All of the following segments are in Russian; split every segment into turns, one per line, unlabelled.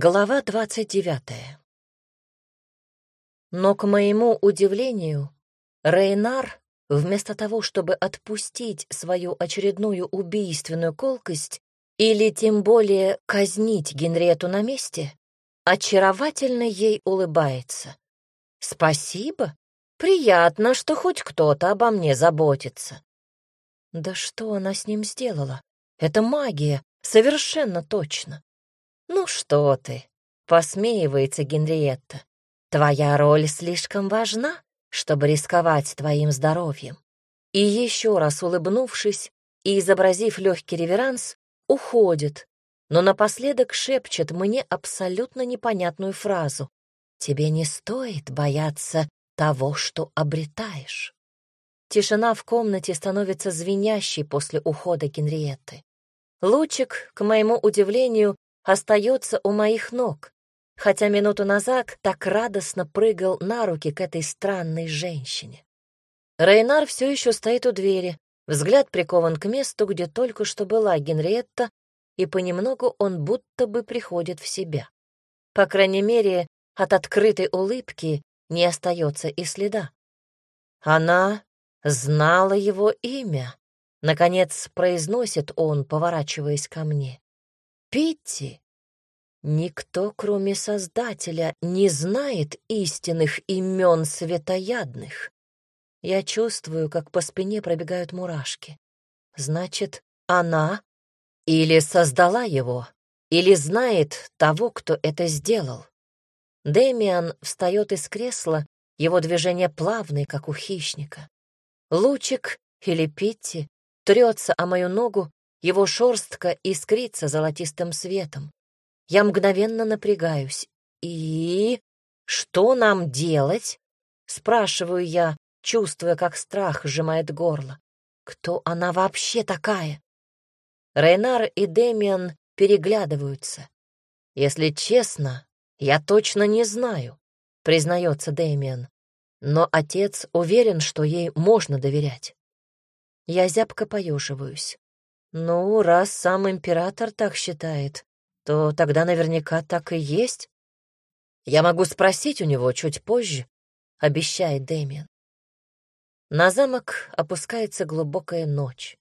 Глава двадцать девятая. Но, к моему удивлению, Рейнар, вместо того, чтобы отпустить свою очередную убийственную колкость или тем более казнить Генриету на месте, очаровательно ей улыбается. «Спасибо. Приятно, что хоть кто-то обо мне заботится». Да что она с ним сделала? Это магия, совершенно точно. «Ну что ты?» — посмеивается Генриетта. «Твоя роль слишком важна, чтобы рисковать твоим здоровьем». И еще раз улыбнувшись и изобразив легкий реверанс, уходит, но напоследок шепчет мне абсолютно непонятную фразу. «Тебе не стоит бояться того, что обретаешь». Тишина в комнате становится звенящей после ухода Генриетты. Лучик, к моему удивлению, остается у моих ног, хотя минуту назад так радостно прыгал на руки к этой странной женщине. Рейнар все еще стоит у двери, взгляд прикован к месту, где только что была Генриетта, и понемногу он будто бы приходит в себя. По крайней мере, от открытой улыбки не остается и следа. Она знала его имя. Наконец произносит он, поворачиваясь ко мне. Питти. Никто, кроме Создателя, не знает истинных имен светоядных. Я чувствую, как по спине пробегают мурашки. Значит, она или создала его, или знает того, кто это сделал. Демиан встает из кресла, его движение плавное, как у хищника. Лучик или Питти трется о мою ногу его шорстка искрится золотистым светом. Я мгновенно напрягаюсь. «И что нам делать?» — спрашиваю я, чувствуя, как страх сжимает горло. «Кто она вообще такая?» Рейнар и Демиан переглядываются. «Если честно, я точно не знаю», — признается Демиан. «Но отец уверен, что ей можно доверять». Я зябко поеживаюсь. Ну, раз сам император так считает, то тогда наверняка так и есть. Я могу спросить у него чуть позже, обещает Дэмиан. На замок опускается глубокая ночь.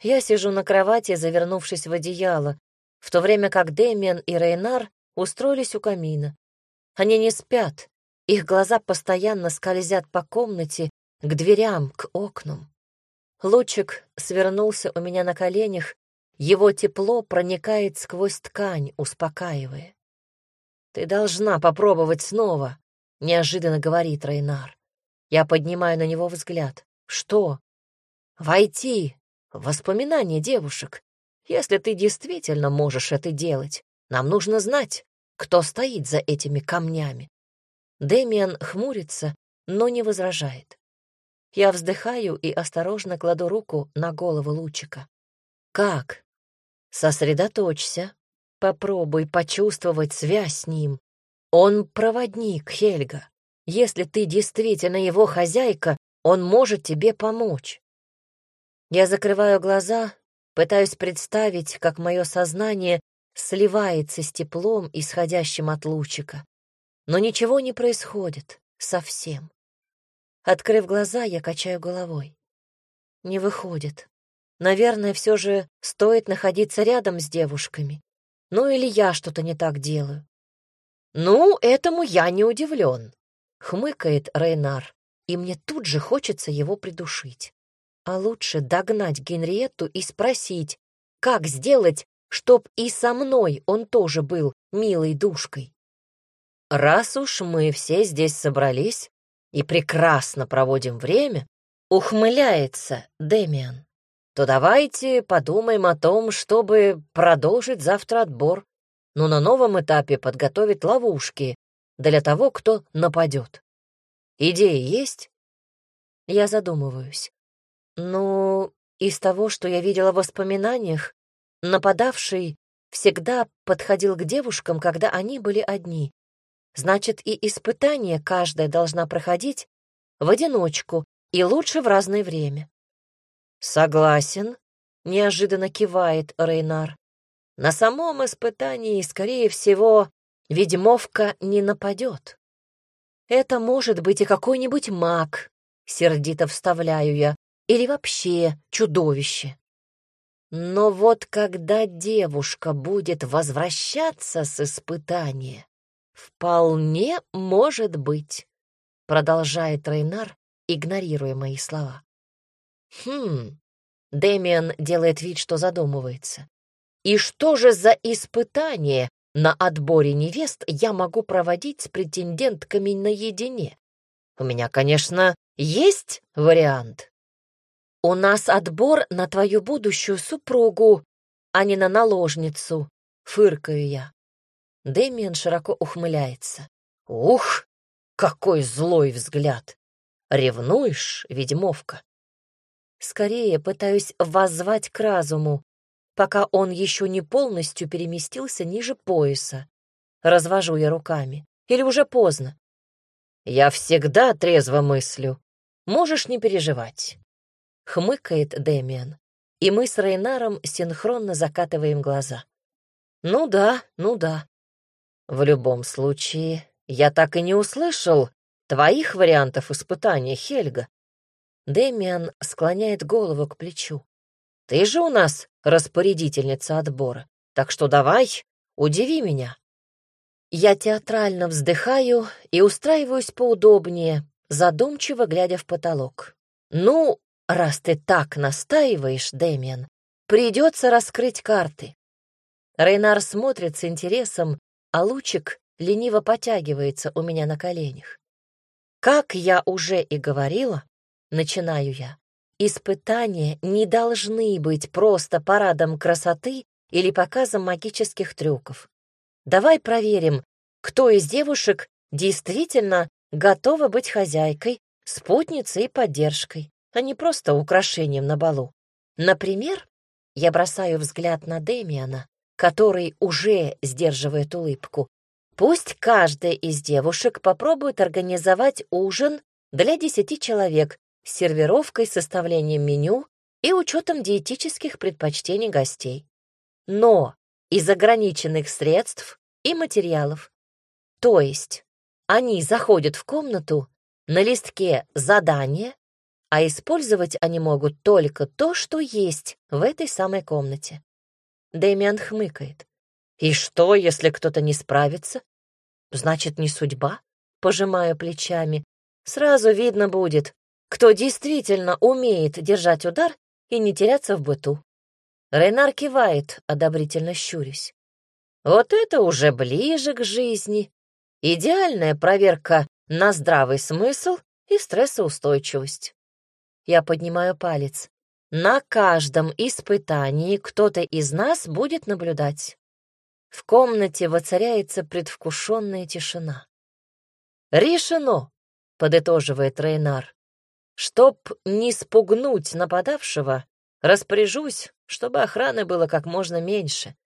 Я сижу на кровати, завернувшись в одеяло, в то время как Дэмиан и Рейнар устроились у камина. Они не спят, их глаза постоянно скользят по комнате, к дверям, к окнам. Лучик свернулся у меня на коленях, его тепло проникает сквозь ткань, успокаивая. «Ты должна попробовать снова», — неожиданно говорит Рейнар. Я поднимаю на него взгляд. «Что?» «Войти в воспоминания девушек. Если ты действительно можешь это делать, нам нужно знать, кто стоит за этими камнями». Дэмиан хмурится, но не возражает. Я вздыхаю и осторожно кладу руку на голову лучика. «Как?» «Сосредоточься. Попробуй почувствовать связь с ним. Он проводник, Хельга. Если ты действительно его хозяйка, он может тебе помочь». Я закрываю глаза, пытаюсь представить, как мое сознание сливается с теплом, исходящим от лучика. Но ничего не происходит совсем. Открыв глаза, я качаю головой. Не выходит. Наверное, все же стоит находиться рядом с девушками. Ну или я что-то не так делаю. «Ну, этому я не удивлен», — хмыкает Рейнар, и мне тут же хочется его придушить. А лучше догнать Генриетту и спросить, как сделать, чтоб и со мной он тоже был милой душкой. Раз уж мы все здесь собрались, и прекрасно проводим время, ухмыляется Демиан, то давайте подумаем о том, чтобы продолжить завтра отбор, но на новом этапе подготовить ловушки для того, кто нападет. Идеи есть? Я задумываюсь. Ну, из того, что я видела в воспоминаниях, нападавший всегда подходил к девушкам, когда они были одни. Значит, и испытание каждая должна проходить в одиночку и лучше в разное время. Согласен, неожиданно кивает Рейнар. На самом испытании, скорее всего, ведьмовка не нападет. Это может быть и какой-нибудь маг, сердито вставляю я, или вообще чудовище. Но вот когда девушка будет возвращаться с испытания, вполне может быть, продолжает Рейнар, игнорируя мои слова. Хм, Дэмиан делает вид, что задумывается. И что же за испытание на отборе невест я могу проводить с претендентками наедине? У меня, конечно, есть вариант. У нас отбор на твою будущую супругу, а не на наложницу, фыркаю я. Дэмиан широко ухмыляется. Ух, какой злой взгляд! Ревнуешь, ведьмовка? Скорее пытаюсь воззвать к разуму, пока он еще не полностью переместился ниже пояса. Развожу я руками. Или уже поздно? Я всегда трезво мыслю. Можешь не переживать. Хмыкает Дэмиан, и мы с Рейнаром синхронно закатываем глаза. Ну да, ну да. В любом случае, я так и не услышал твоих вариантов испытания, Хельга. Дэмиан склоняет голову к плечу. «Ты же у нас распорядительница отбора, так что давай, удиви меня». Я театрально вздыхаю и устраиваюсь поудобнее, задумчиво глядя в потолок. «Ну, раз ты так настаиваешь, Дэмиан, придется раскрыть карты». Рейнар смотрит с интересом, а лучик лениво потягивается у меня на коленях. Как я уже и говорила, начинаю я. Испытания не должны быть просто парадом красоты или показом магических трюков. Давай проверим, кто из девушек действительно готова быть хозяйкой, спутницей и поддержкой, а не просто украшением на балу. Например, я бросаю взгляд на Демиана, который уже сдерживает улыбку. Пусть каждая из девушек попробует организовать ужин для десяти человек с сервировкой, составлением меню и учетом диетических предпочтений гостей. Но из ограниченных средств и материалов. То есть они заходят в комнату, на листке задание, а использовать они могут только то, что есть в этой самой комнате. Дэмиан хмыкает. «И что, если кто-то не справится? Значит, не судьба?» Пожимаю плечами. «Сразу видно будет, кто действительно умеет держать удар и не теряться в быту. Рейнар кивает, одобрительно щурясь. Вот это уже ближе к жизни. Идеальная проверка на здравый смысл и стрессоустойчивость. Я поднимаю палец. На каждом испытании кто-то из нас будет наблюдать. В комнате воцаряется предвкушенная тишина. «Решено», — подытоживает Рейнар. Чтоб не спугнуть нападавшего, распоряжусь, чтобы охраны было как можно меньше.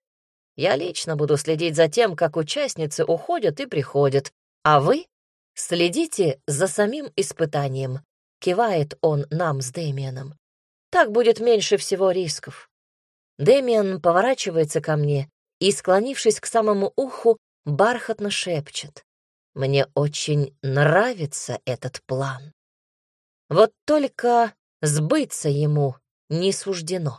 Я лично буду следить за тем, как участницы уходят и приходят, а вы следите за самим испытанием. Кивает он нам с Дэмианом. Так будет меньше всего рисков. Дэмиан поворачивается ко мне и, склонившись к самому уху, бархатно шепчет. Мне очень нравится этот план. Вот только сбыться ему не суждено.